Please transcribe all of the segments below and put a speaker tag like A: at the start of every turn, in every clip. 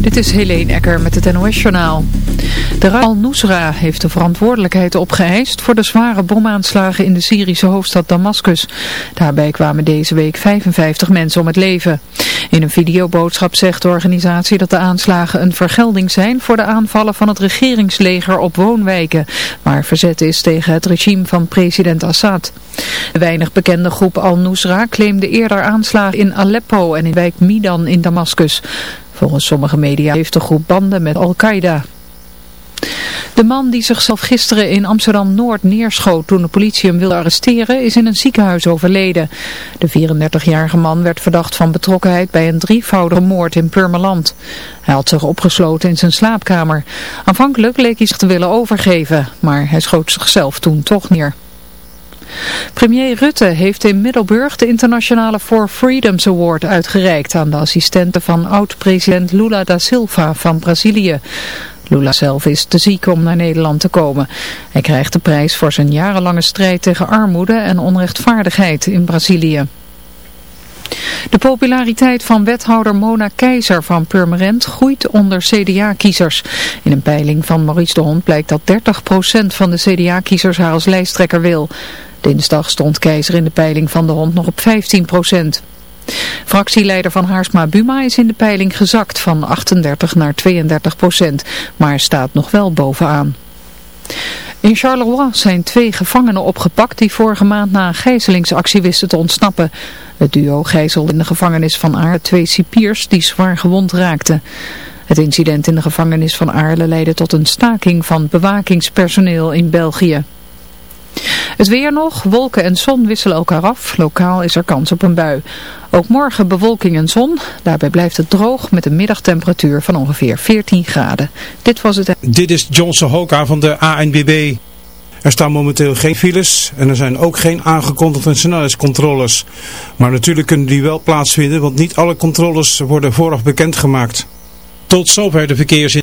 A: Dit is Helene Ecker met het NOS-journaal. De Al-Nusra heeft de verantwoordelijkheid opgeëist voor de zware bomaanslagen in de Syrische hoofdstad Damascus. Daarbij kwamen deze week 55 mensen om het leven. In een videoboodschap zegt de organisatie dat de aanslagen een vergelding zijn voor de aanvallen van het regeringsleger op woonwijken, waar verzet is tegen het regime van president Assad. De weinig bekende groep Al-Nusra claimde eerder aanslagen in Aleppo en in wijk Midan in Damascus. Volgens sommige media heeft de groep banden met Al-Qaeda. De man die zichzelf gisteren in Amsterdam-Noord neerschoot toen de politie hem wilde arresteren is in een ziekenhuis overleden. De 34-jarige man werd verdacht van betrokkenheid bij een drievoudige moord in Purmerland. Hij had zich opgesloten in zijn slaapkamer. Aanvankelijk leek hij zich te willen overgeven, maar hij schoot zichzelf toen toch neer. Premier Rutte heeft in Middelburg de internationale For Freedoms Award uitgereikt aan de assistenten van oud-president Lula da Silva van Brazilië. Lula zelf is te ziek om naar Nederland te komen. Hij krijgt de prijs voor zijn jarenlange strijd tegen armoede en onrechtvaardigheid in Brazilië. De populariteit van wethouder Mona Keizer van Purmerend groeit onder CDA-kiezers. In een peiling van Maurice de Hond blijkt dat 30% van de CDA-kiezers haar als lijsttrekker wil. Dinsdag stond Keizer in de peiling van de Hond nog op 15%. Fractieleider van Haarsma Buma is in de peiling gezakt van 38 naar 32 procent, maar staat nog wel bovenaan. In Charleroi zijn twee gevangenen opgepakt die vorige maand na een gijzelingsactie wisten te ontsnappen. Het duo gijzelde in de gevangenis van Aarle twee cipiers die zwaar gewond raakten. Het incident in de gevangenis van Aarle leidde tot een staking van bewakingspersoneel in België. Het weer nog, wolken en zon wisselen elkaar af. Lokaal is er kans op een bui. Ook morgen bewolking en zon. Daarbij blijft het droog met een middagtemperatuur van ongeveer 14 graden. Dit was het...
B: Dit is Johnson Hoka van de ANBB. Er staan momenteel geen files en er zijn ook geen aangekondigde snelheidscontroles. Maar natuurlijk kunnen die wel plaatsvinden, want niet alle controles worden vooraf bekendgemaakt. Tot zover de verkeersin.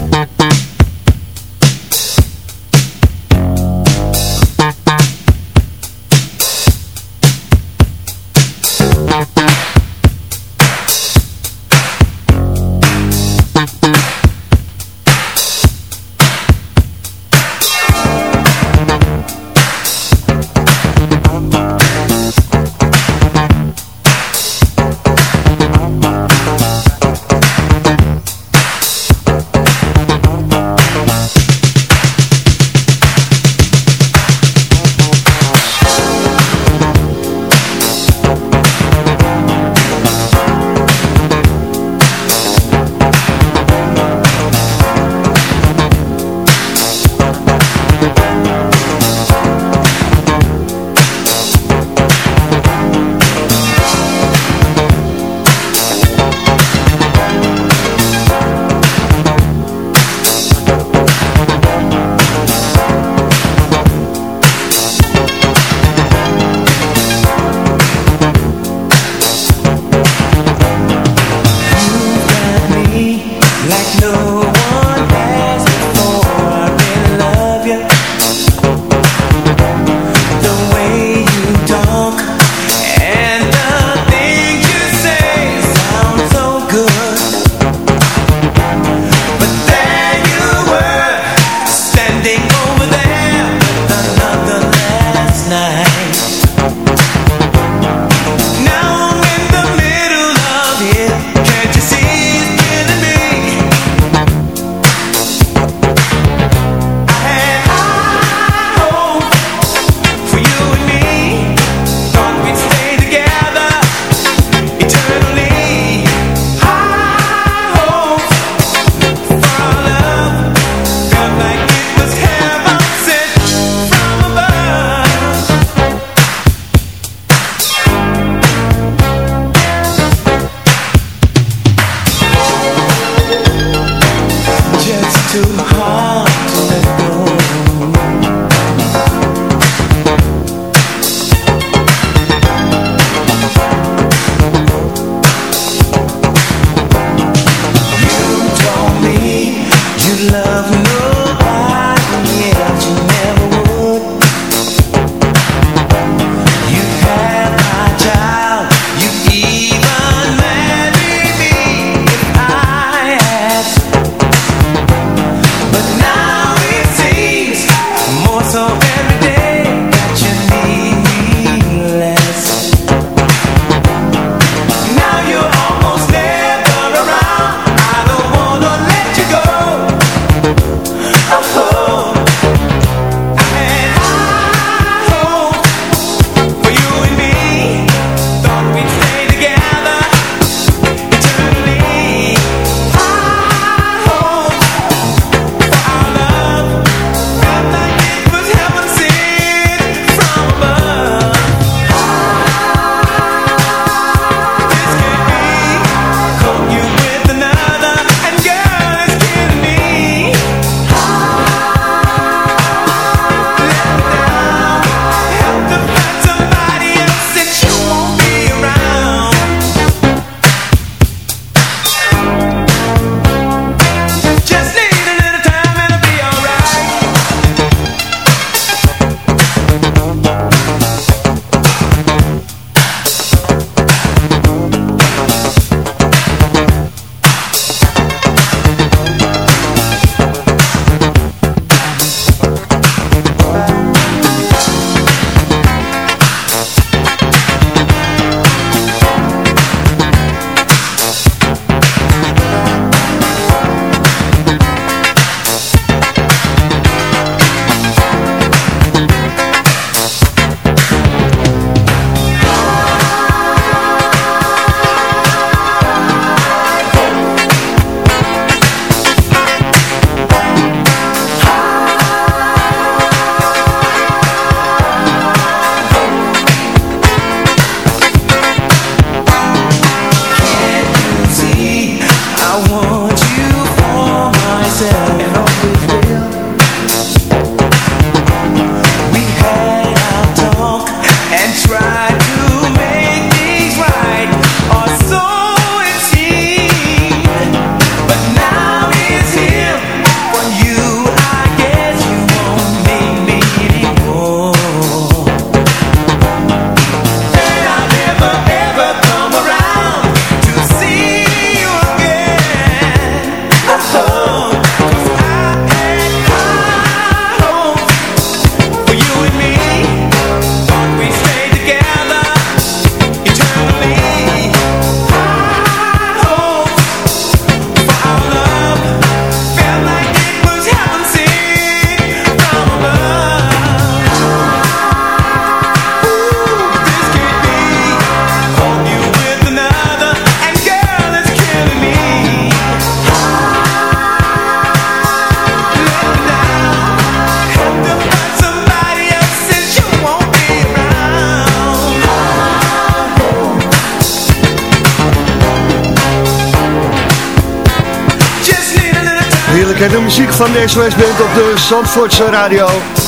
C: Hè? De muziek van de SOS Band op de Zandvoortse radio.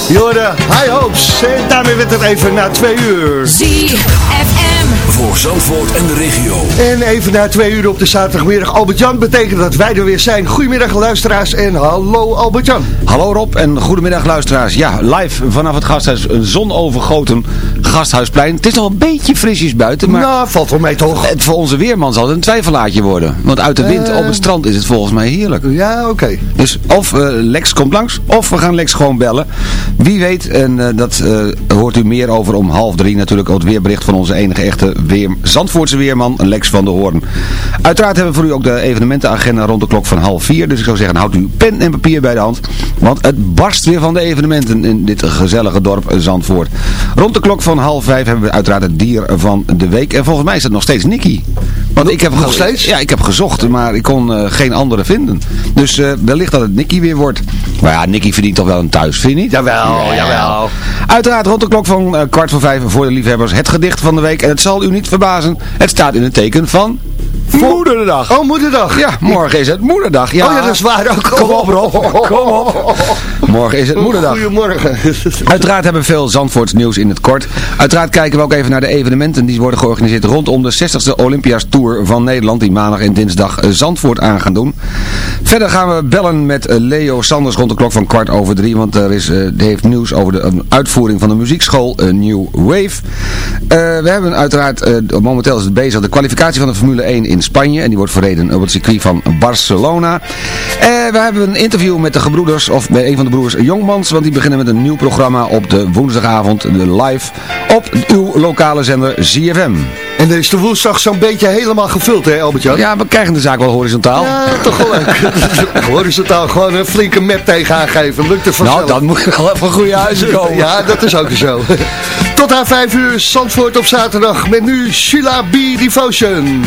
C: Jorden, high hopes. En daarmee werd het even na twee uur.
D: ZFM.
E: Voor Zandvoort en de regio.
C: En even na twee uur op de zaterdagmiddag. Albert-Jan betekent dat wij er weer zijn. Goedemiddag luisteraars en hallo Albert-Jan.
F: Hallo Rob en goedemiddag luisteraars. Ja, live vanaf het gasthuis, een zonovergoten gasthuisplein. Het is nog een beetje frisjes buiten, maar...
C: Nou, valt wel mee toch?
F: Het voor onze weerman zal het een twijfelaatje worden. Want uit de wind
C: Eh.
F: op het strand is het volgens mij heerlijk.
C: Ja, oké.
F: Dus of eh, Lex komt langs, of we gaan Lex gewoon bellen. Wie weet, en eh, dat hoort u meer over om half drie natuurlijk. Het weerbericht van onze enige echte weer, Zandvoortse weerman, Lex van der Hoorn. Uiteraard hebben we voor u ook de evenementenagenda rond de klok van half vier. Dus ik zou zeggen, houd uw pen en papier bij de hand. Want het barst weer van de evenementen in dit gezellige dorp Zandvoort. Rond de klok van half vijf hebben we uiteraard het dier van de week. En volgens mij is dat nog steeds Nicky. Want ik heb
C: Nog steeds?
F: Ja, ik heb gezocht, maar ik kon eh, geen andere vinden. Dus eh, wellicht dat het Nicky weer wordt. Maar ja, Nicky verdient toch wel een thuis, vind je niet?
C: Jawel, jawel.
F: Uiteraard rond de klok van eh, kwart voor vijf voor de liefhebbers het gedicht van de week. En het zal u niet verbazen, het staat in het teken van... Moederdag.
C: Oh, moederdag.
F: Ja, morgen is het moederdag. Ja.
C: Oh ja, dat is waar ook.
F: Kom op Rob, kom op. Morgen is het moederdag.
C: Goedemorgen.
F: Uiteraard hebben we veel Zandvoorts nieuws in het kort. Uiteraard kijken we ook even naar de evenementen die worden georganiseerd rondom de 60ste Olympia's Tour van Nederland. Die maandag en dinsdag Zandvoort aan gaan doen. Verder gaan we bellen met eh, Leo Sanders rond de klok van kwart over drie. Want er is, eh, die heeft nieuws over de uitvoering van de muziekschool eh, New Wave. We hebben uiteraard, momenteel is het bezig, de kwalificatie van de Formule 1 in Spanje. En die wordt verreden op het circuit van Barcelona. Eh, we hebben een interview met de gebroeders, of met een van de broers Jongmans. Want die beginnen met een nieuw programma op de woensdagavond, de live, op uw lokale zender ZFM.
C: En er is de woensdag zo'n beetje helemaal gevuld, hè Albert-Jan?
F: Ja, we krijgen de zaak wel horizontaal.
C: Ja, toch wel leuk. Horizontaal gewoon een flinke map tegenaan geven. Lukt het vanzelf.
F: nou, dan moet je wel even goede huizen komen.
C: Ja, dat is ook zo. Tot aan 5 uur, Zandvoort op zaterdag. Met nu Sheila B. Devotion.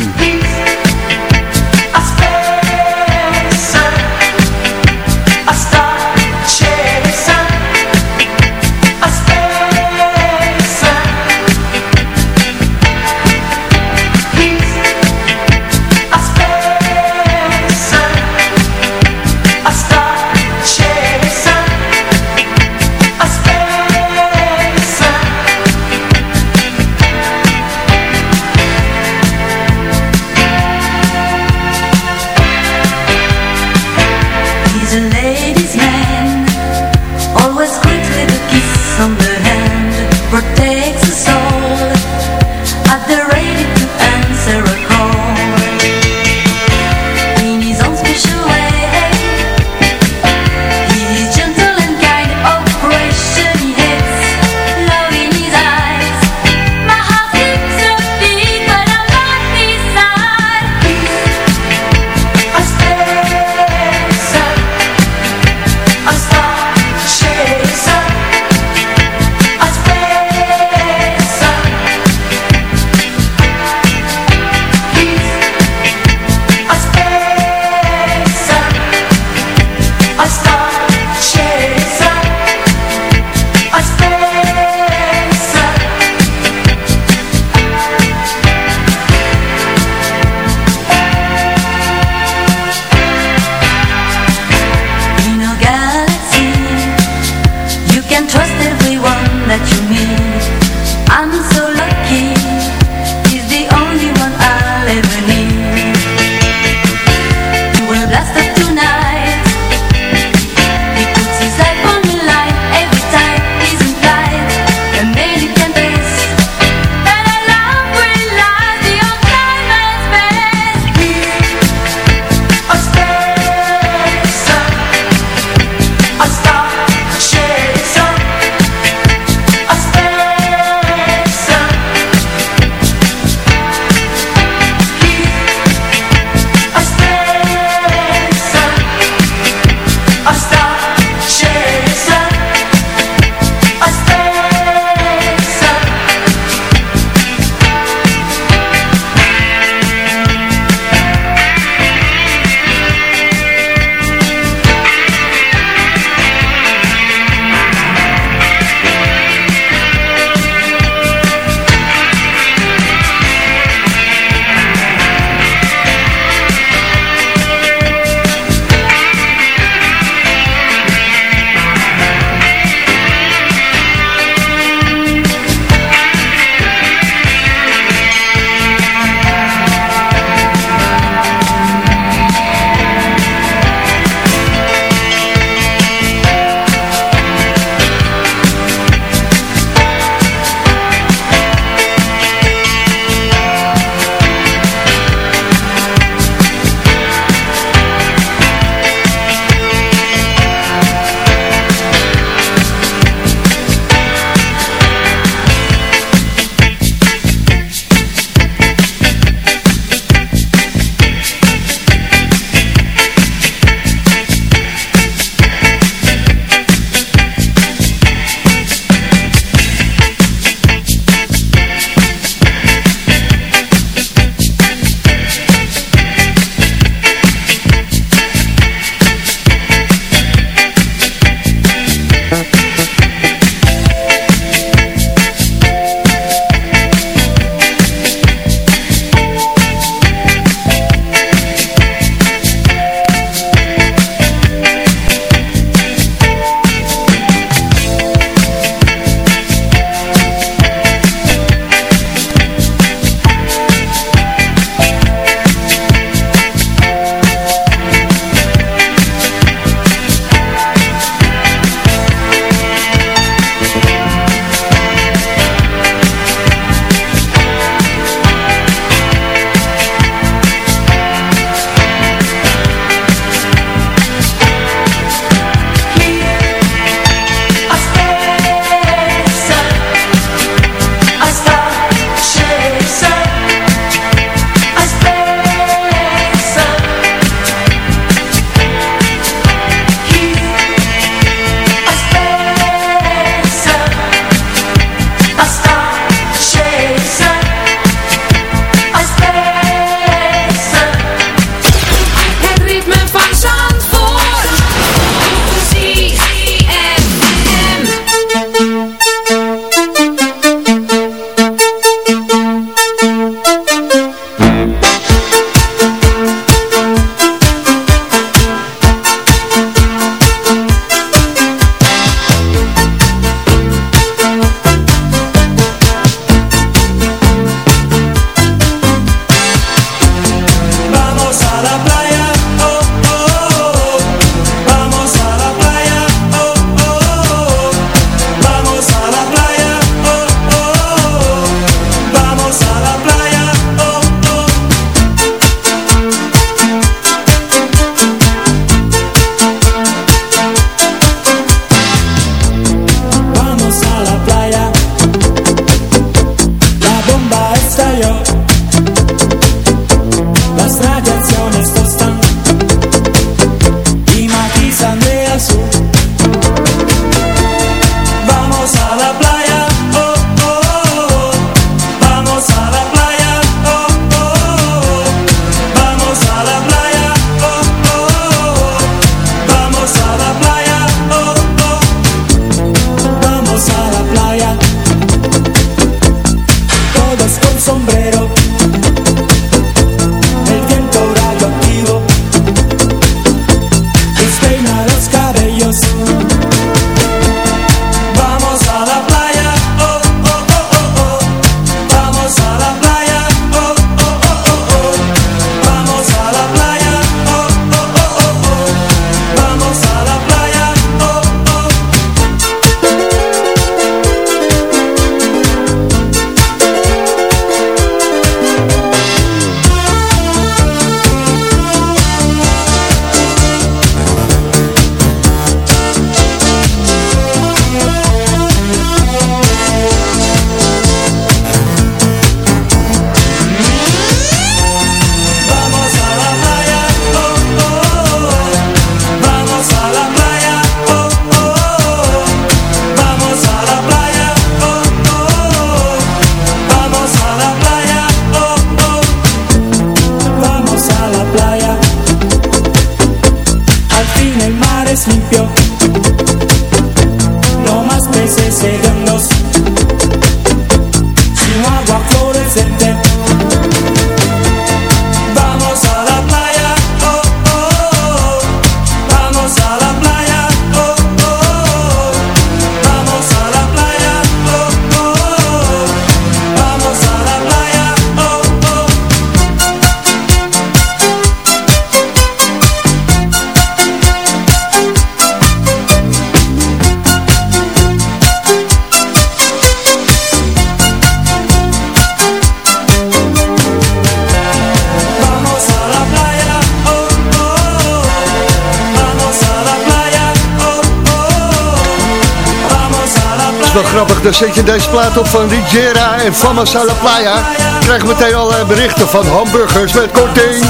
C: Op van Rigera en Fama La Playa. Krijg je meteen al eh, berichten van hamburgers met korting.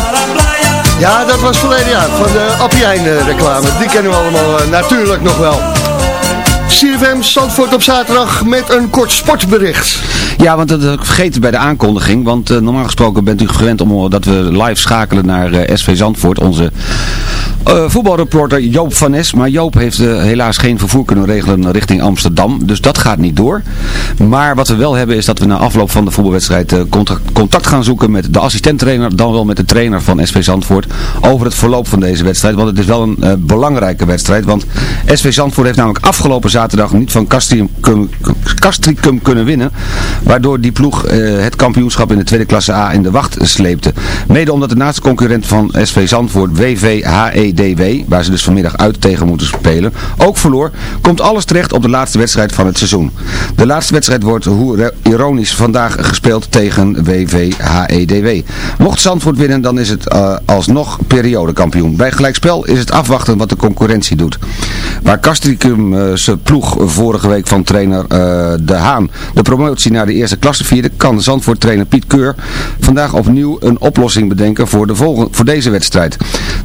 C: Ja, dat was verleden jaar van de Appiijn reclame. Die kennen we allemaal eh, natuurlijk nog wel. CFM Zandvoort op zaterdag met een kort sportbericht.
F: Ja, want dat heb ik vergeten bij de aankondiging. Want eh, normaal gesproken bent u gewend om, eh, dat we live schakelen naar eh, SV Zandvoort. Onze uh, voetbalreporter Joop van Nes. Maar Joop heeft helaas geen vervoer kunnen regelen richting Amsterdam. Dus dat gaat niet door. Maar wat we wel hebben is dat we na afloop van de voetbalwedstrijd contact, contact, gaan zoeken met de assistenttrainer. Dan wel met de trainer van SV Zandvoort. Over het verloop van deze wedstrijd. Want het is wel een belangrijke wedstrijd. Want SV Zandvoort heeft namelijk afgelopen zaterdag niet van Castricum, kunnen winnen. Waardoor die ploeg het kampioenschap in de tweede klasse A in de wacht sleepte. Mede omdat de naaste concurrent van SV Zandvoort, WVHEDW, waar ze dus vanmiddag uit tegen moeten spelen, ook verloor, komt alles terecht op de laatste wedstrijd van het seizoen. De laatste wedstrijd wordt, hoe ironisch, vandaag gespeeld tegen WVHEDW. Mocht Zandvoort winnen, dan is het uh, alsnog periodekampioen. Bij gelijkspel is het afwachten wat de concurrentie doet. Waar Castricum uh, zijn ploeg vorige week van trainer De Haan de promotie naar de eerste klasse vierde, kan Zandvoort trainer Piet Keur vandaag opnieuw een oplossing bedenken voor, de volgende, voor deze wedstrijd.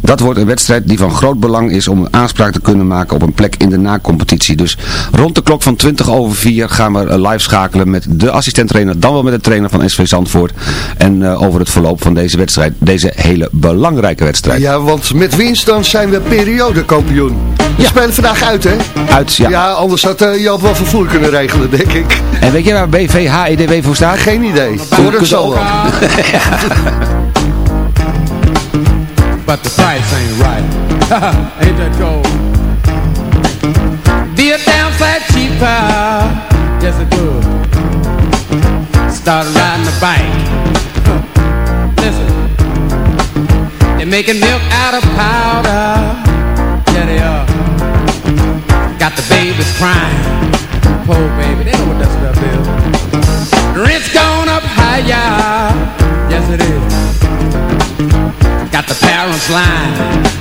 F: Dat wordt een wedstrijd die van groot belang is om een aanspraak te kunnen maken op een plek in de na-competitie. Dus rond de klok van 20 over 4 gaan we live schakelen met de assistent-trainer, dan wel met de trainer van SV Zandvoort. En uh, over het verloop van deze wedstrijd, deze hele belangrijke wedstrijd.
C: Ja, want met winst dan zijn we periodekampioen. We ja. spelen vandaag uit, hè?
F: Uit, ja.
C: Ja, anders had uh, Joop wel vervoer kunnen regelen, denk ik.
F: En weet je waar BVHEDW voor staat?
C: Geen idee. Hoor het zo wel.
D: But the price ain't right. ain't that cold? Be a damn cheaper. Yes, it would. Start riding the bike. Listen. They're making milk out of powder. Yeah, they are. Got the babies crying. Poor baby, they know what that stuff is. Rent's gone up higher. The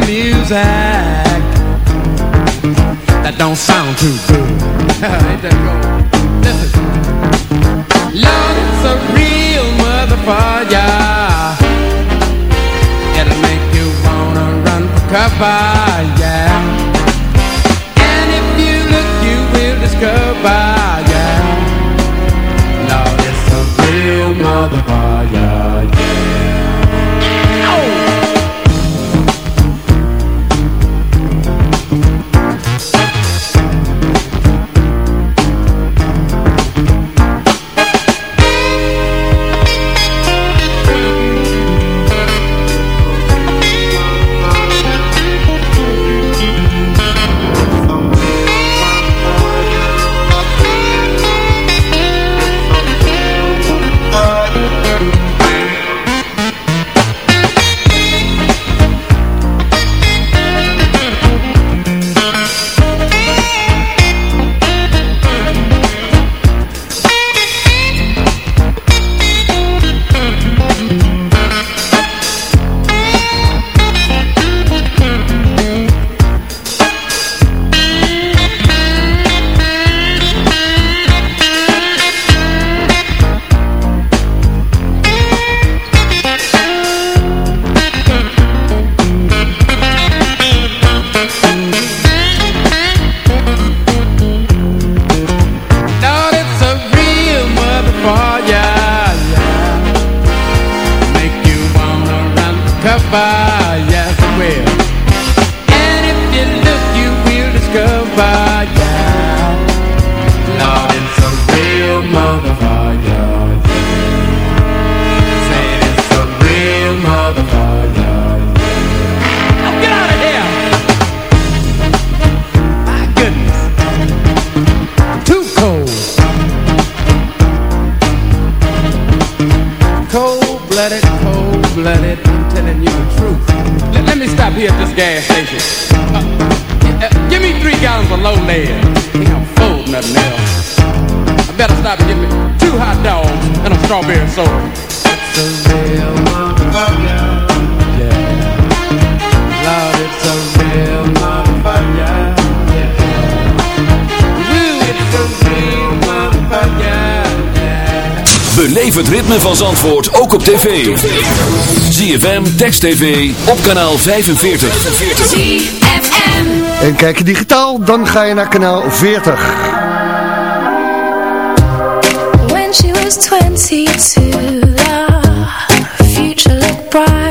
D: The music. That don't sound too good. Ain't that cold? Listen. It's a real motherfucker. It'll make you wanna run for cover, yeah. And if you look, you will discover.
G: Beleef het ritme van Zandvoort ook op tv. ZFM, Text TV, op kanaal 45.
H: En kijk je digitaal, dan ga je naar kanaal 40.
I: When she was 22, the
H: surprise.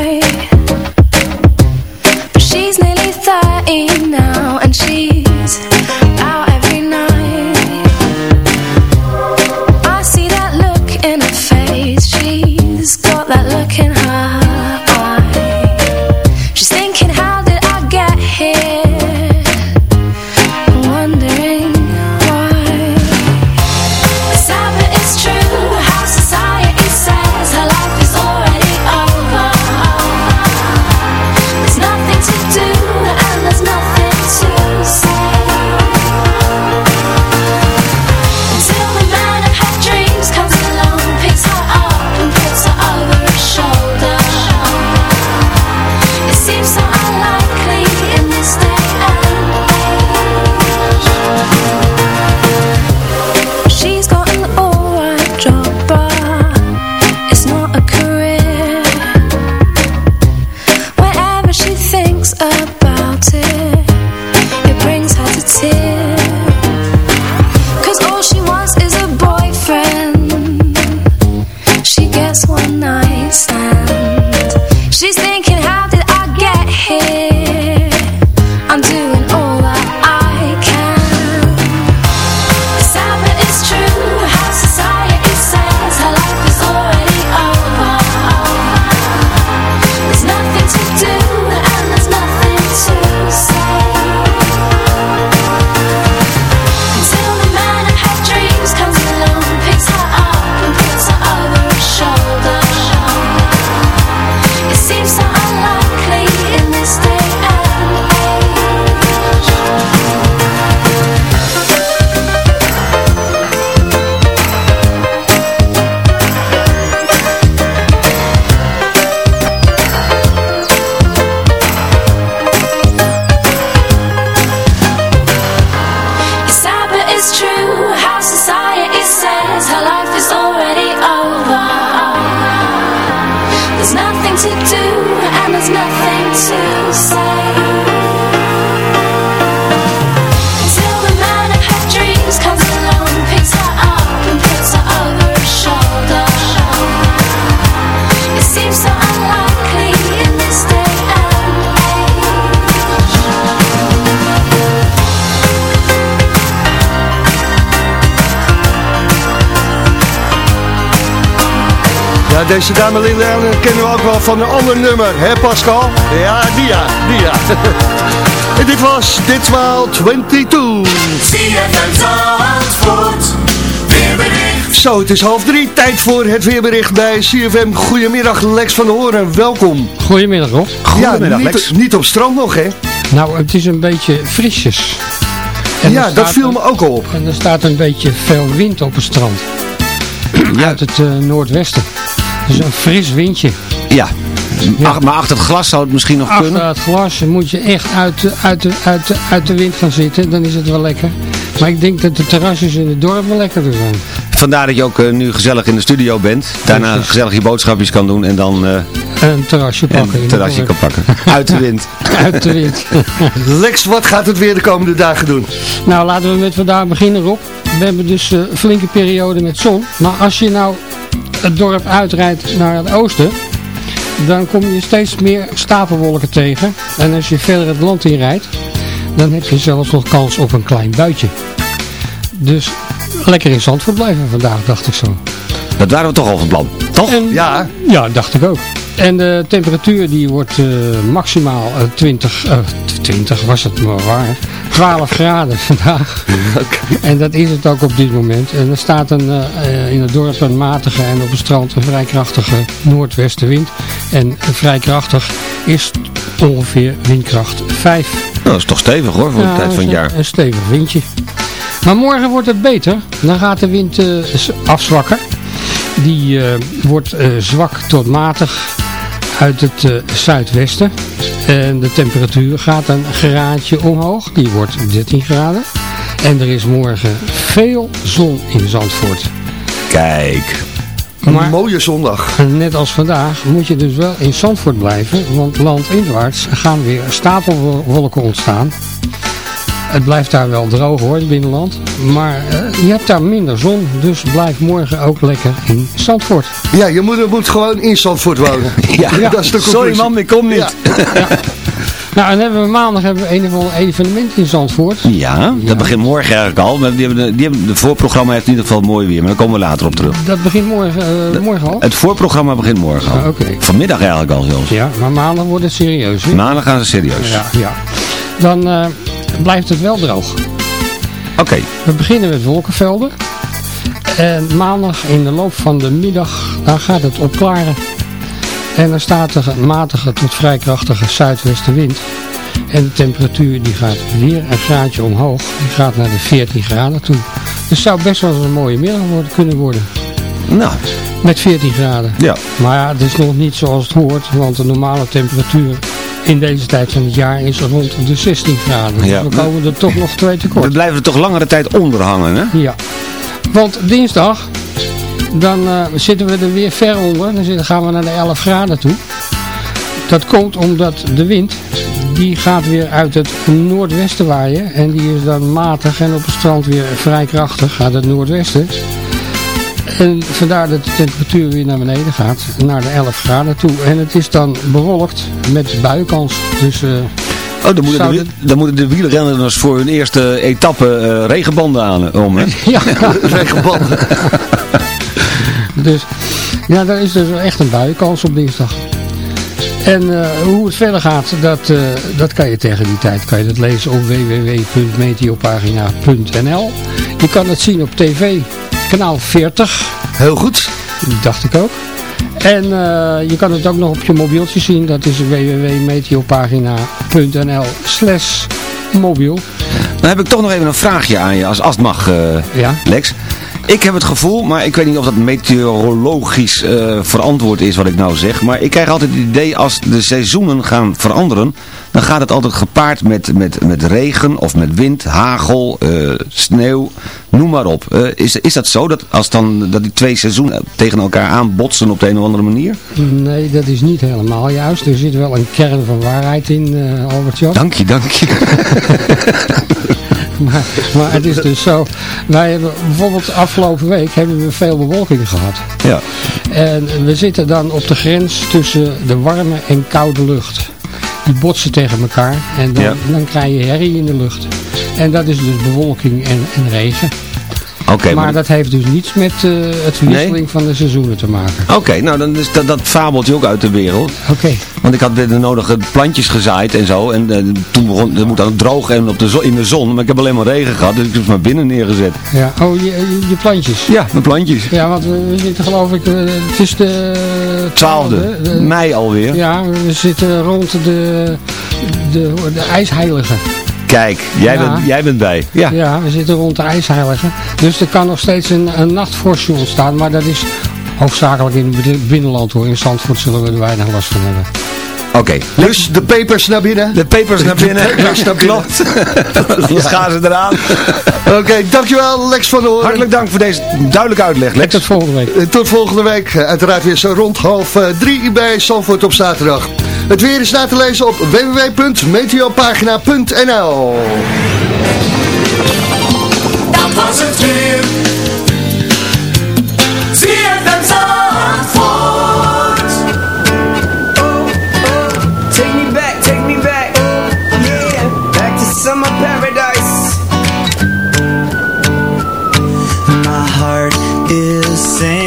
H: Deze dame Liliane kennen we ook wel van een ander nummer, hè Pascal? Ja, die ja, die ja. en dit was ditmaal 22.
C: CFM Zandvoort, weerbericht.
H: Zo, het is half drie, tijd voor het weerbericht bij CFM. Goedemiddag Lex van der Hoorn, welkom.
J: Goedemiddag Rob.
H: ja, niet, niet op strand nog hè?
J: Nou, het is een beetje frisjes.
H: Ja,
J: er
H: dat viel me ook al op.
J: En er staat een beetje veel wind op het strand. Uit het eh, noordwesten. Dus een fris windje.
F: Ja. Maar achter het glas zou het misschien nog
J: Achter
F: kunnen.
J: het glas moet je echt uit de, uit, de, uit, de, uit de wind gaan zitten. Dan is het wel lekker. Maar ik denk dat de terrasjes in het dorp wel lekkerder zijn.
F: Vandaar dat je ook eh, nu gezellig in de studio bent. Daarna
J: Precies.
F: gezellig je boodschapjes kan doen en dan eh,
J: Een terrasje pakken.
F: een terrasje kan pakken. Uit de wind.
J: Uit de wind.
H: Lex, wat gaat het weer de komende dagen doen?
J: Nou, laten we met vandaag beginnen, Rob. We hebben dus eh, een flinke periode met zon. Maar als je nou het dorp uitrijdt naar het oosten, dan kom je steeds meer stapelwolken tegen. En als je verder het land in rijdt, dan heb je zelfs nog kans op een klein buitje. Dus lekker in Zandvoort blijven vandaag, dacht ik zo.
F: Dat waren we toch al van plan, toch?
C: ja.
J: Ja, dacht ik ook. En de temperatuur die wordt eh, maximaal eh, 20, eh, 20 was het maar waar, 12 graden vandaag. En dat is het ook op dit moment. En er staat een, eh, eh, in het dorp een matige en op het strand een vrij krachtige noordwestenwind. En vrij krachtig is ongeveer windkracht 5.
F: Nou, dat is toch stevig hoor, voor de tijd van het jaar.
J: Een stevig windje. Maar morgen wordt het beter. Dan gaat de wind eh, afzwakken. Die eh, wordt eh, zwak tot matig uit het eh, zuidwesten. En de temperatuur gaat een graadje omhoog. Die wordt 13 graden. En er is morgen veel zon in Zandvoort.
F: Kijk.
C: Een
J: Maar-
C: mooie zondag.
J: Net als vandaag moet je dus wel in Zandvoort blijven, want landinwaarts gaan weer stapelwolken ontstaan. Het blijft daar wel droog hoor, het binnenland. Maar eh, je hebt daar minder zon, dus blijf morgen ook lekker in Zandvoort.
C: Ja, je moeder moet gewoon in Zandvoort wonen.
F: Ja,
C: dat is de
F: sorry mam, ik kom niet.
C: Ja.
J: Nou, en hebben we maandag hebben we een of ander evenement in Zandvoort.
F: Ja, dat begint morgen eigenlijk al. Maar die hebben de, die hebben, de voorprogramma heeft in ieder geval mooi weer. Maar daar komen we later op terug.
J: Dat begint morgen, eh, morgen al.
F: Het voorprogramma begint morgen al.
J: Ah, oké.
F: Vanmiddag eigenlijk al zelfs.
J: Ja, maar maandag wordt het serieus. hè?
F: Maandag gaan ze serieus.
J: Ja, ja. Dan eh, blijft het wel droog.
F: Oké.
J: We beginnen met wolkenvelden. En maandag in de loop van de middag dan gaat het opklaren. En er staat een matige tot vrij krachtige zuidwestenwind. En de temperatuur die gaat weer een graadje omhoog. Die gaat naar de 14 graden toe. Dus het zou best wel een mooie middag worden, kunnen worden.
F: Nou,
J: Met 14 graden.
F: ja.
J: Maar ja, het is nog niet zoals het hoort. Want de normale temperatuur in deze tijd van het jaar is rond de 16 graden.
F: Ja.
J: we komen er toch nog twee tekort.
F: We blijven er toch langere tijd onder hangen, hè?
J: Ja, want dinsdag, dan eh, zitten we er weer ver onder. Dan zitten, gaan we naar de 11 graden toe. Dat komt omdat de wind, die gaat weer uit het noordwesten waaien. En die is dan matig en op het strand weer vrij krachtig uit het noordwesten. En vandaar dat de temperatuur weer naar beneden gaat, naar de 11 graden toe. En het is dan bewolkt met buienkans. Dus eh,
F: Oh, dan moeten, de, dan moeten de wielrenners voor hun eerste etappe eh, regenbanden aan om, hè?
J: ja,
C: Regenbanden.
J: Dus ja, daar is dus echt een buienkans op dinsdag. En eh, hoe het verder gaat, dat, eh, dat kan je tegen die tijd kan je dat lezen op www.meteopagina.nl Je kan het zien op tv, kanaal 40,
C: Heel goed.
J: dacht ik ook. En eh, je kan het ook nog op je mobieltje zien, dat is www.meteopagina.nl slash mobiel.
F: Dan heb ik toch nog even een vraagje aan je, als, als het mag, eh,
J: Ja.
F: Lex. Ik heb het gevoel, maar ik weet niet of dat meteorologisch eh, verantwoord is wat ik nou zeg. Maar ik krijg altijd het idee als de seizoenen gaan veranderen, dan gaat het altijd gepaard met, met, met regen of met wind, hagel, eh, sneeuw, noem maar op. Eh, is, is dat zo, dat, als dan, dat die twee seizoenen tegen elkaar aanbotsen op de een of andere manier?
J: Nee, dat is niet helemaal juist. Er zit wel een kern van waarheid in, eh Albert Jan.
F: Dank je, dank je.
J: Maar, maar het is dus zo, wij hebben bijvoorbeeld afgelopen week hebben we veel bewolking gehad.
F: Ja.
J: En we zitten dan op de grens tussen de warme en koude lucht. Die botsen tegen elkaar en dan,
F: Ja.
J: dan krijg je herrie in de lucht. En dat is dus bewolking en, en regen.
F: Oké,
J: maar
F: maar
J: dat heeft dus niets met eh, het wisseling van de seizoenen te maken.
F: Oké, nou dan is dat, dat fabeltje ook uit de wereld.
J: Oké.
F: Want ik had de nodige plantjes gezaaid en zo. En eh, toen begon het moet dan droog en op de in de zon. Maar ik heb alleen maar regen gehad, dus ik heb ze maar binnen neergezet.
J: Ja. Oh, je, je, je plantjes.
F: Ja, mijn plantjes.
J: Ja, want we, zitten geloof ik, eh, het is de
F: 12e,
J: de-
F: mei alweer.
J: Ja, we zitten rond de, de, de ijsheilige.
F: Kijk, jij,
J: Ja.
F: bent, jij bent bij. Ja.
J: Ja, we zitten rond de ijsheilige. Dus er kan nog steeds een, een nachtvorstje ontstaan, maar dat is hoofdzakelijk in het binnenland hoor. In Zandvoort zullen we er weinig last van hebben.
F: Oké.
C: Dus de pepers naar binnen.
F: De pepers naar binnen.
C: De pepers naar binnen.
F: Klopt. Dan gaan ze eraan.
C: Oké, dankjewel Lex van der Hoorn.
F: Hartelijk dank voor deze duidelijke uitleg, Lex.
J: Tot volgende week.
C: Eh, Tot volgende week. Eh, Uiteraard weer zo rond half eh, drie bij Zandvoort op zaterdag. Het weer is na te lezen op www.meteopagina.nl
K: Dat was het weer.
L: Summer paradise.
M: My heart is
N: saying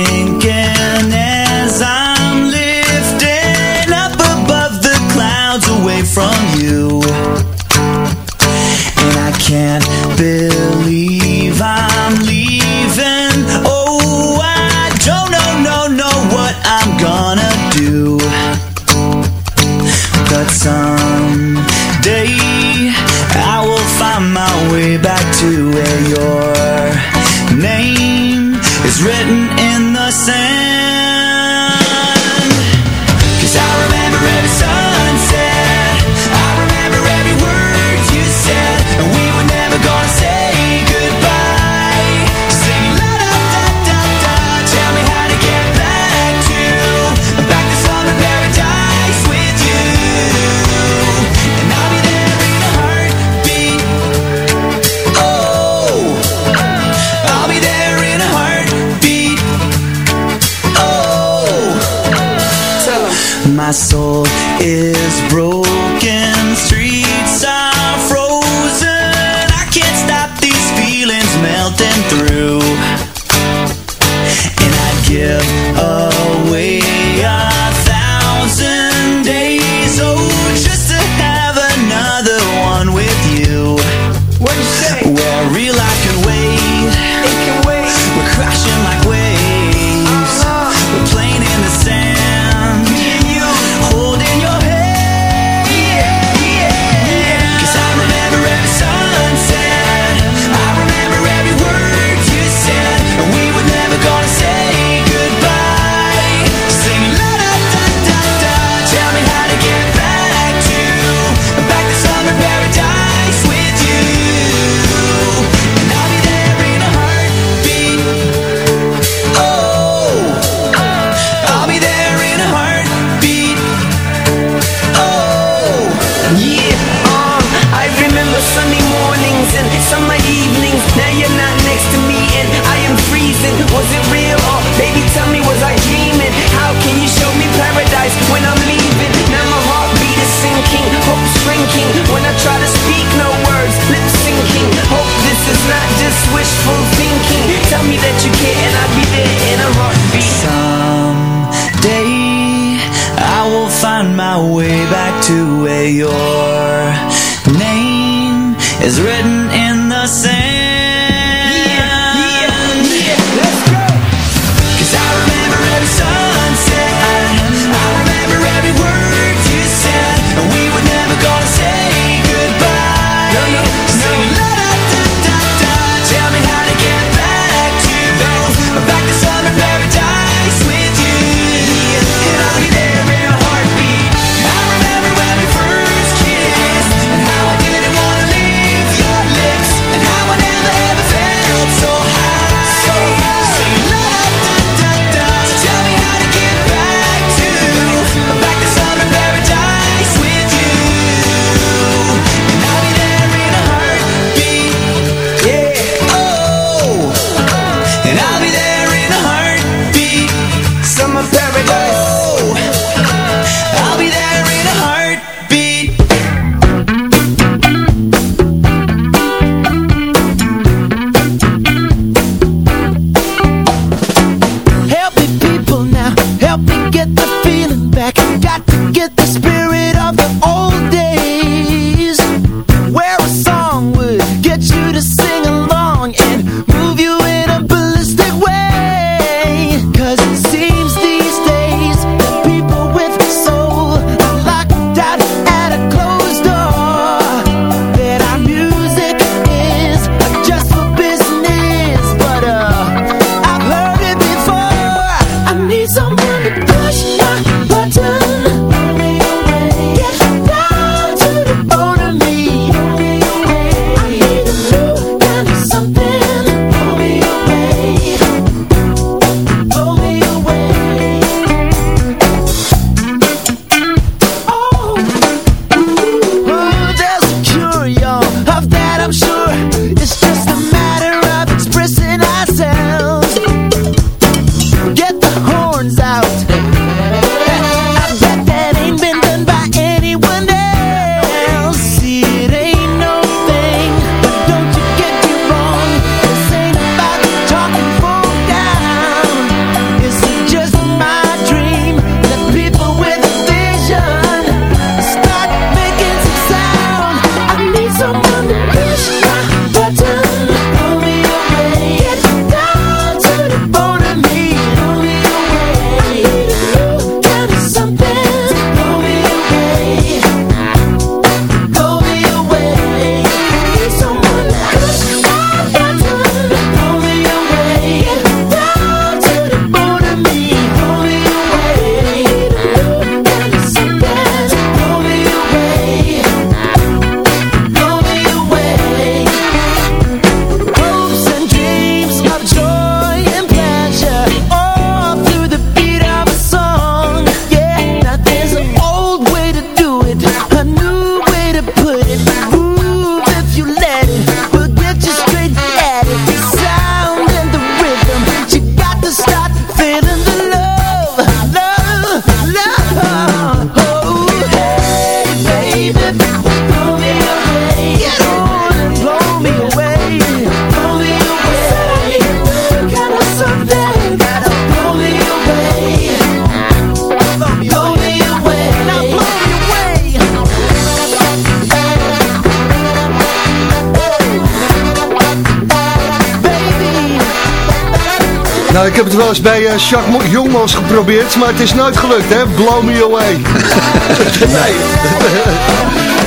C: Nou, ik heb het wel eens bij eh, Jacques Jongmans geprobeerd, maar het is nooit gelukt, hè? Blow me away. nee.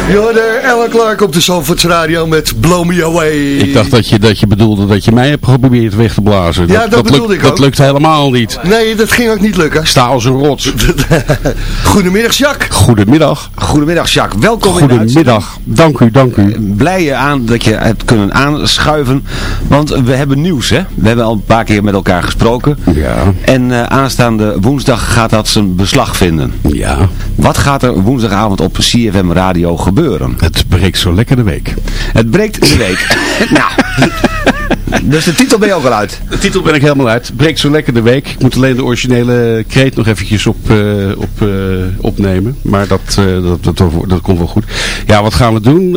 C: Je Ellen Clark op de Zandvoorts Radio met Blow me away.
O: Ik dacht dat je, dat je bedoelde dat je mij hebt geprobeerd weg te blazen.
C: Ja, dat
O: lukt-
C: bedoelde ik
O: Dat
C: ook.
O: lukt helemaal niet.
C: Nee, dat ging ook niet lukken.
O: Ik sta als een rots.
C: Goedemiddag, Jacques.
F: Goedemiddag
O: Goedemiddag.
F: Jacques, welkom in de uitzending.
O: Goedemiddag. Dank u, dank u.
F: Blij aan dat je hebt kunnen aanschuiven, want we hebben nieuws hè. We hebben al een paar keer met elkaar gesproken.
O: Ja.
F: En eh, aanstaande woensdag gaat dat zijn beslag vinden.
O: Ja.
F: Wat gaat er woensdagavond op CFM Radio gebeuren?
O: Het breekt zo lekker de week.
F: Het breekt de week. nou, dus de titel ben je ook al uit.
O: De titel ben ik helemaal uit. Breekt zo lekker de week. Ik moet alleen de originele kreet nog eventjes op, eh, op, eh, opnemen. Maar dat, eh, dat, dat, dat, komt wel goed. Ja, wat gaan we doen?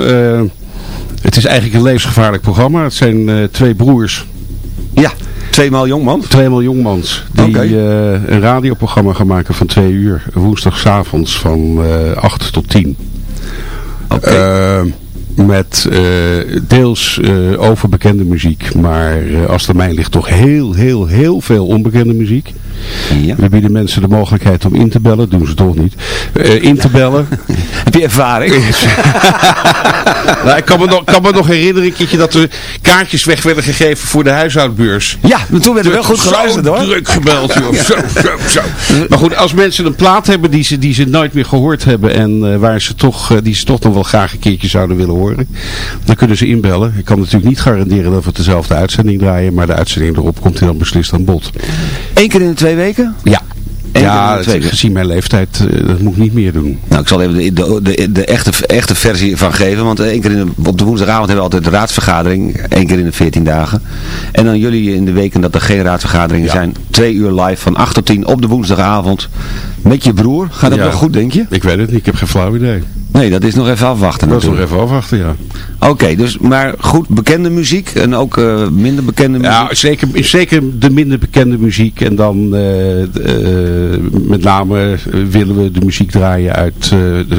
O: Het is eigenlijk een levensgevaarlijk programma. Het zijn twee broers.
F: Ja, tweemaal jongman.
O: Tweemaal jongmans. Die een radioprogramma gaan maken van twee uur. Woensdagavonds van 8 tot 10. Eh, met eh, deels eh, over bekende muziek. Maar als mij ligt toch heel, heel, heel veel onbekende muziek.
F: Ja.
O: We bieden mensen de mogelijkheid om in te bellen. Doen ze toch niet. Eh, in te bellen.
F: Heb je ervaring?
O: nou, ik kan me, nog, kan me nog herinneren een keertje dat er kaartjes weg werden gegeven voor de huishoudbeurs.
F: Ja, maar toen werd er wel goed geluisterd hoor.
O: druk gebeld, joh. Zo, zo, zo. Maar goed, als mensen een plaat hebben die ze, die ze nooit meer gehoord hebben en eh, waar ze toch, eh, die ze toch nog wel graag een keertje zouden willen horen, dan kunnen ze inbellen. Ik kan natuurlijk niet garanderen dat we dezelfde uitzending draaien, maar de uitzending erop komt dan beslist aan bod.
F: Eén keer in de twee weken?
O: Ja.
F: Eén
O: Ja,
F: de twee weken.
O: gezien mijn leeftijd, eh, dat moet ik niet meer doen.
F: Nou, ik zal even de, de, de, de echte, echte versie van geven. Want eh, één keer in de, op de woensdagavond hebben we altijd de raadsvergadering. één keer in de 14 dagen. En dan jullie in de weken dat er geen raadsvergaderingen zijn. Twee uur live van 8 tot 10 op de woensdagavond. Met je broer. Gaat dat
O: Ja.
F: wel goed, denk je?
O: Ik weet het niet, ik heb geen flauw idee.
F: Nee, dat is nog even afwachten
O: Dat is nog
F: natuurlijk.
O: even afwachten, ja.
F: Oké, dus maar goed bekende muziek en ook eh, minder bekende muziek.
O: Ja, zeker, zeker de minder bekende muziek. En dan eh, eh, met name willen we de muziek draaien uit,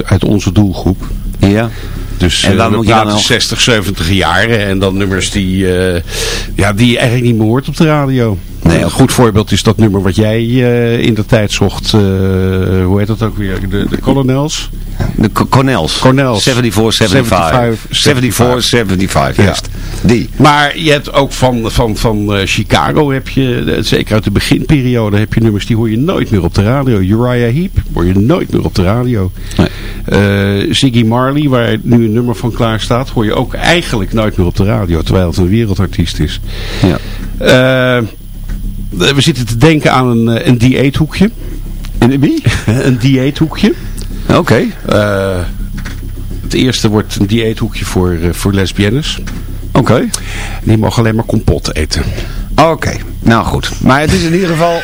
O: uit onze doelgroep.
F: Ja.
O: Dus
F: En
O: eh,
F: waar
O: we
F: moet je dan
O: praten
F: nog-
O: 60, 70 jaren. En dan nummers die, eh, ja, die je eigenlijk niet meer hoort op de radio.
F: Nee,
O: een goed voorbeeld is dat nummer wat jij eh, in de tijd zocht. eh, hoe heet dat ook weer? De, de Colonels?
F: De Co- Cornels.
O: Cornels.
F: 74, 75. 74, 75,
O: Ja.
F: juist. Die.
O: Maar je hebt ook van, van, van eh, Chicago, heb je, zeker uit de beginperiode, heb je nummers die hoor je nooit meer op de radio. Uriah Heep hoor je nooit meer op de radio.
F: Nee.
O: Eh, Ziggy Marley, waar nu een nummer van klaar staat, hoor je ook eigenlijk nooit meer op de radio, terwijl het een wereldartiest is.
F: Ja.
O: Eh, we zitten te denken aan een, eh, een dieethoekje.
F: En wie?
O: een dieethoekje.
F: Oké.
O: Het eerste wordt een dieethoekje voor, voor lesbiennes.
F: Oké.
O: Die mogen alleen maar kompot eten.
F: Oké, nou goed. Maar het is in ieder geval...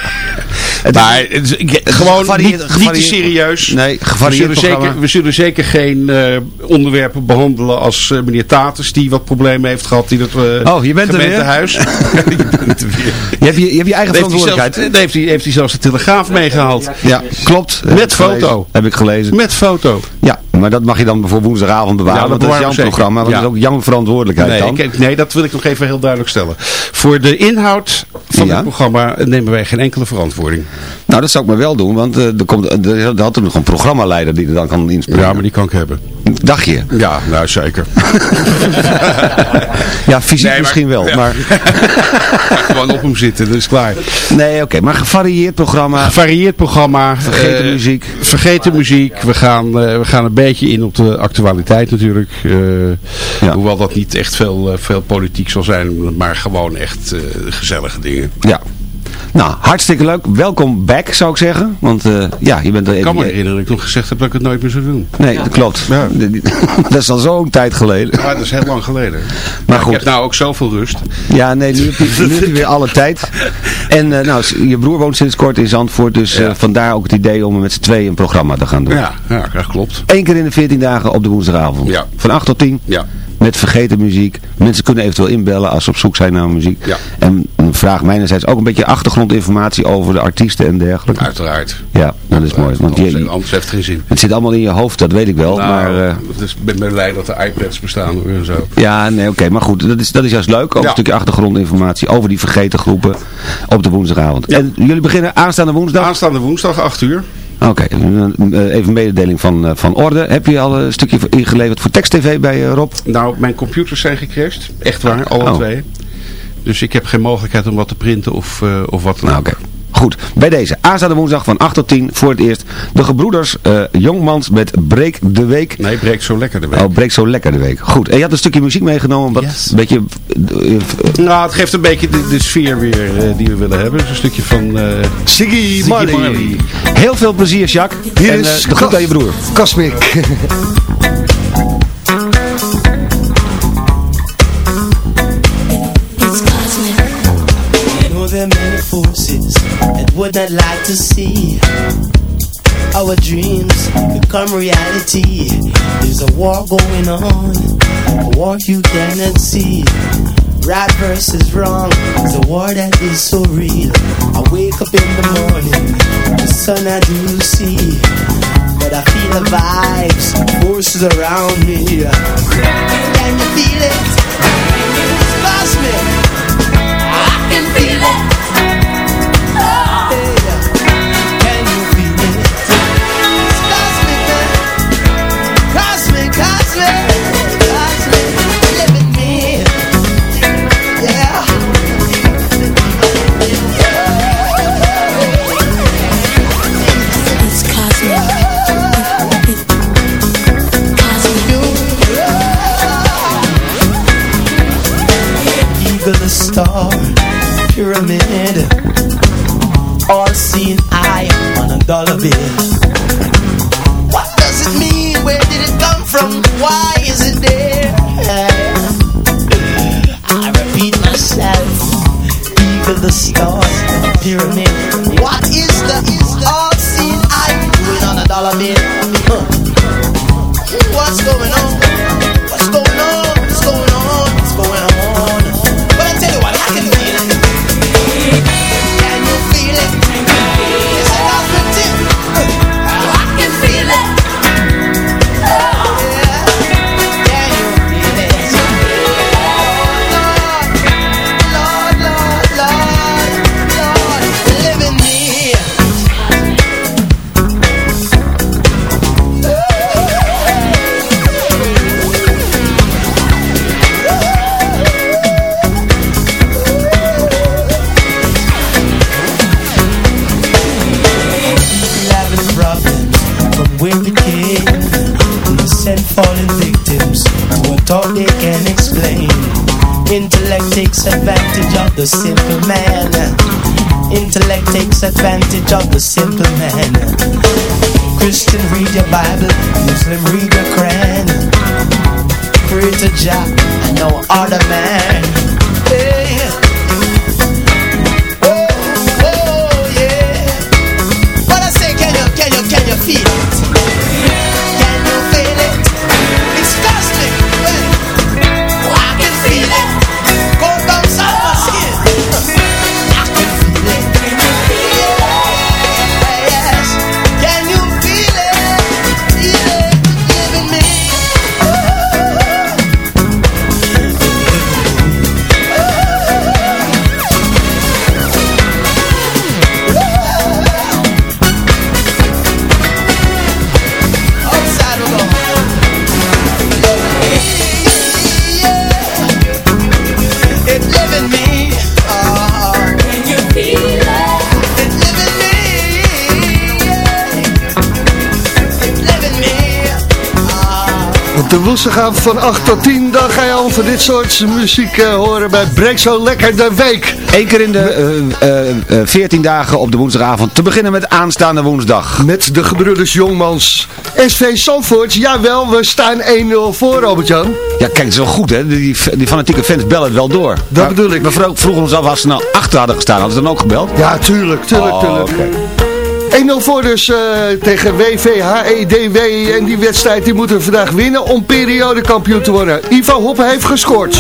F: Het
O: maar
F: is,
O: het is- ik- gewoon
F: gevarieerd-
O: niet, niet te serieus.
F: Nee,
O: we
F: gevarieerd
O: zullen, zeker, we zullen zeker geen eh, onderwerpen behandelen als eh, meneer Tatus die wat problemen heeft gehad in het eh
F: Oh, je bent er weer?
O: gemeentehuis. je bent er weer.
F: Je hebt je, je, hebt je eigen
O: Heeft hij, zelfs,
F: verantwoordelijkheid.
O: nee, heeft, hij, heeft hij zelfs de telegraaf meegehaald.
F: Ja, klopt.
O: Met
F: gelezen.
O: foto.
F: Heb ik gelezen.
O: Met foto.
F: Ja, maar dat mag je dan voor woensdagavond bewaren.
O: Ja, dat
F: want dat is jouw
O: we
F: programma. Want
O: Ja.
F: dat is ook jouw verantwoordelijkheid
O: Nee,
F: dan.
O: ik- nee, dat wil ik nog even heel duidelijk stellen. Voor de inhoud van
F: Ja.
O: het programma nemen wij geen enkele verantwoording.
F: Nou, dat zou ik maar wel doen. Want eh, er, komt, er, er had er nog een programmaleider die er dan kan inspringen.
O: Ja, maar die kan ik hebben.
F: Dacht je?
O: Ja, nou zeker.
F: Ja, fysiek
O: Nee, maar-
F: misschien wel.
O: ja.
F: Maar,
O: gewoon op hem zitten, dat is klaar.
F: nee, oké. maar gevarieerd programma.
O: Gevarieerd programma.
F: Vergeten
O: eh,
F: muziek.
O: Vergeten muziek. We gaan, eh, we gaan een beetje in op de actualiteit natuurlijk.
F: Ja.
O: Hoewel dat niet echt veel, veel politiek zal zijn. Maar gewoon echt gezellige dingen.
F: Ja. Nou, hartstikke leuk. Welkom back, zou ik zeggen. Want eh, ja, je bent er
O: Ik kan me herinneren dat ik nog gezegd heb dat ik het nooit meer zou doen.
F: Nee, dat klopt.
O: Ja.
F: dat is al zo'n tijd geleden.
O: Maar dat is heel lang geleden.
F: Maar
O: Ik
F: goed.
O: heb nou ook zoveel rust.
F: Ja, nee, nu heb je, nu heb je weer alle tijd. En eh, nou, je broer woont sinds kort in Zandvoort. Dus eh,
O: Ja.
F: vandaar ook het idee om met z'n tweeën een programma te gaan doen.
O: Ja, ja dat klopt.
F: Eén keer in de 14 dagen op de woensdagavond.
O: Ja.
F: Van 8 tot 10.
O: Ja.
F: Met vergeten muziek. Mensen kunnen eventueel inbellen als ze op zoek zijn naar muziek.
O: Ja.
F: En vraag mijnerzijds ook een beetje achtergrondinformatie over de artiesten en dergelijke.
O: Uiteraard.
F: Ja, dat is mooi. Want
O: Anders,
F: je,
O: anders heeft het geen zin.
F: het zit allemaal in je hoofd, dat weet ik wel.
O: Nou,
F: maar,
O: is- ik ben blij dat er iPads bestaan en zo.
F: ja, nee, oké. maar goed, dat is, dat is juist leuk. Ook
O: Ja.
F: een stukje achtergrondinformatie over die vergeten groepen op de woensdagavond. En jullie beginnen aanstaande woensdag?
O: Aanstaande woensdag, 8 uur.
F: Oké, eh, even mededeling van, eh, van orde. Heb je al een stukje ingeleverd voor tekst TV bij eh, Rob?
O: Nou, mijn computers zijn gecrashed. Echt waar, alle
F: Oh.
O: twee. Dus ik heb geen mogelijkheid om wat te printen of, eh, of wat dan
F: Nou,
O: ook.
F: oké. Goed, bij deze aanstaande woensdag van 8 tot 10 voor het eerst de gebroeders eh, Jongmans met Breek de Week.
O: Nee, breekt zo lekker de week.
F: Oh, Breek zo lekker de week. Goed, en je had een stukje muziek meegenomen, wat
O: Yes.
F: een beetje... eh, eh,
O: Nou, het geeft een beetje de, de sfeer weer die we willen hebben. Dus een stukje van eh
C: Siggy Marley.
F: Heel veel plezier, Jacques.
C: Hier
F: en
C: is
F: de groet aan je broer.
C: Cosmic.
N: You would not like to see our dreams become reality. There's a war going on, a war you cannot see. Right versus wrong, it's a war that is so real. I wake up in the morning, the sun I do see, but I feel the vibes, forces around me. Can you feel it? It's cosmic. I can feel it.
C: Woensdagavond van 8 tot 10, dan ga je al van dit soort muziek eh, horen bij Break Zo Lekker de Week.
F: Eén keer in de eh, eh, eh, 14 dagen op de woensdagavond. Te beginnen met aanstaande woensdag.
C: Met de gebroeders Jongmans. SV Zandvoort, jawel, we staan 1-0 voor, Robert-Jan.
F: Ja, kijk, het is wel goed, hè? Die, die fanatieke fans bellen het wel door.
C: Dat bedoel ik.
F: We vro- vroegen ons af als ze nou achter hadden gestaan. Hadden ze dan ook gebeld?
C: Ja, tuurlijk, tuurlijk,
F: Oh,
C: tuurlijk.
F: Oké.
C: 1-0 voor dus eh, tegen WVHEDW. En die wedstrijd die moeten we vandaag winnen om periodekampioen te worden. Ivo Hoppe heeft gescoord.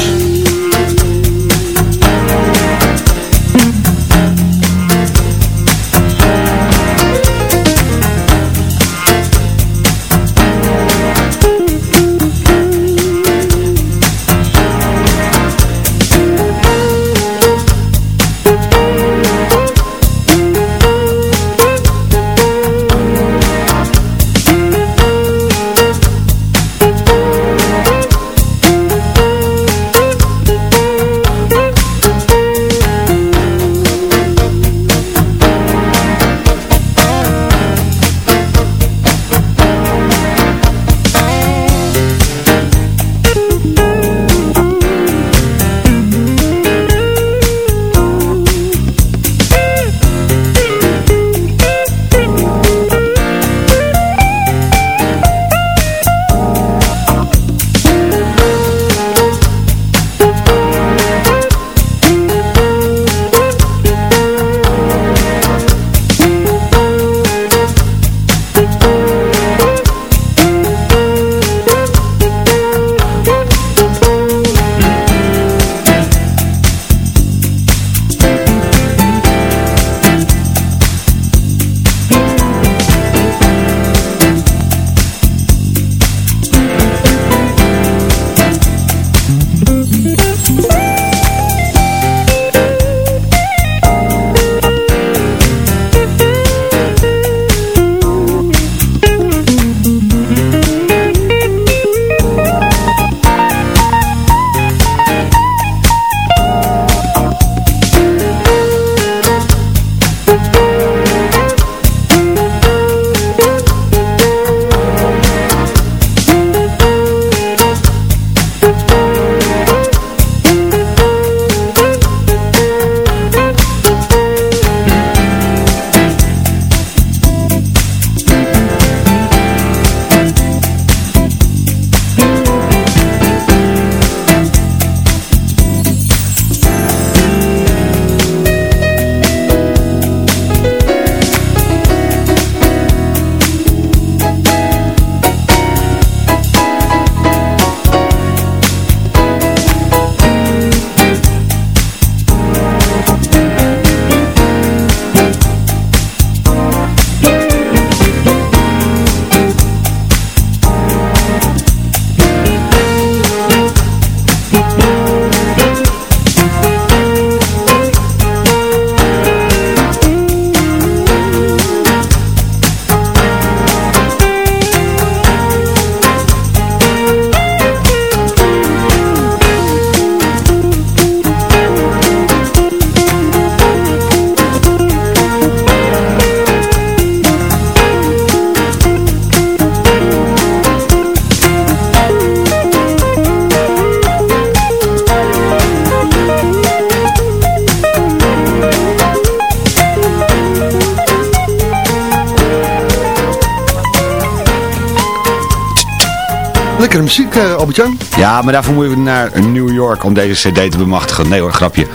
F: Ja, maar daarvoor moeten we naar New York om deze cd te bemachtigen. Nee hoor, grapje.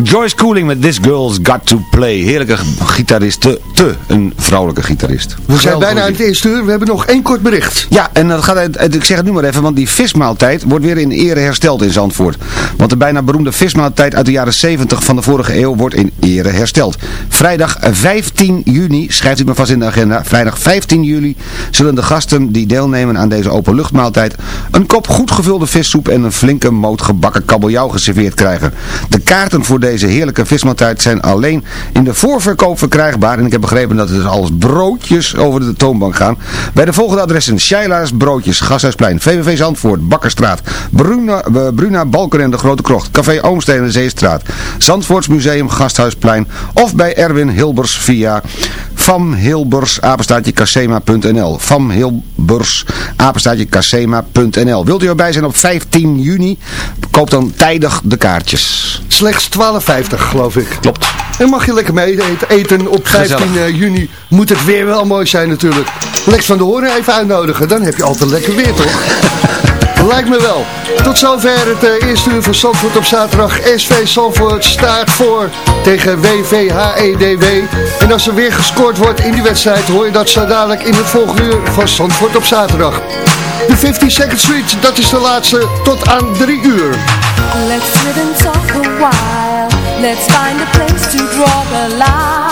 F: Joyce Cooling met This Girl's Got To Play. Heerlijke gitarist, te, te een vrouwelijke gitarist.
C: We zijn bijna aan het eerste uur. We hebben nog één kort bericht.
F: Ja, en dat gaat, uit- ik zeg het nu maar even, want die vismaaltijd wordt weer in ere hersteld in Zandvoort. Want de bijna beroemde vismaaltijd uit de jaren 70 van de vorige eeuw wordt in ere hersteld. Vrijdag 15 juni, schrijft u maar vast in de agenda, vrijdag 15 juli zullen de gasten die deelnemen aan deze openluchtmaaltijd een kop goed gevulde vissoep en een flinke moot gebakken kabeljauw geserveerd krijgen. De kaarten voor deze heerlijke vismaaltijd zijn alleen in de voorverkoop verkrijgbaar en ik heb begrepen dat het dus alles broodjes over de toonbank gaan. Bij de volgende adressen Sheila's Broodjes, Gashuisplein, VVV Zandvoort, Bakkerstraat, Bruna, eh, Bruna Balken en de Grote Krocht, Café Oomsteen en de Zeestraat, Zandvoorts Museum Gasthuisplein of bij Erwin Hilbers via Van Hilbers, apenstaatje casema.nl. Van Hilbers, apenstaatje casema.nl. Wilt u erbij zijn op 15 juni? Koop dan tijdig de kaartjes.
C: Slechts 12,50 geloof ik.
F: Klopt.
C: En mag je lekker mee eten, op 15
F: Gezellig.
C: juni. Moet het weer wel mooi zijn natuurlijk. Lex van de Hoorn even uitnodigen. Dan heb je altijd lekker weer toch? Lijkt me wel. Tot zover het eh, eerste uur van Zandvoort op zaterdag. SV Zandvoort staat voor tegen WVHEDW. E En als er weer gescoord wordt in die wedstrijd... hoor je dat zo dadelijk in het volgende uur van Zandvoort op zaterdag. De 52nd Street, dat is de laatste tot aan 3 uur.
H: Let's sit and talk a while. Let's find a place to draw the line.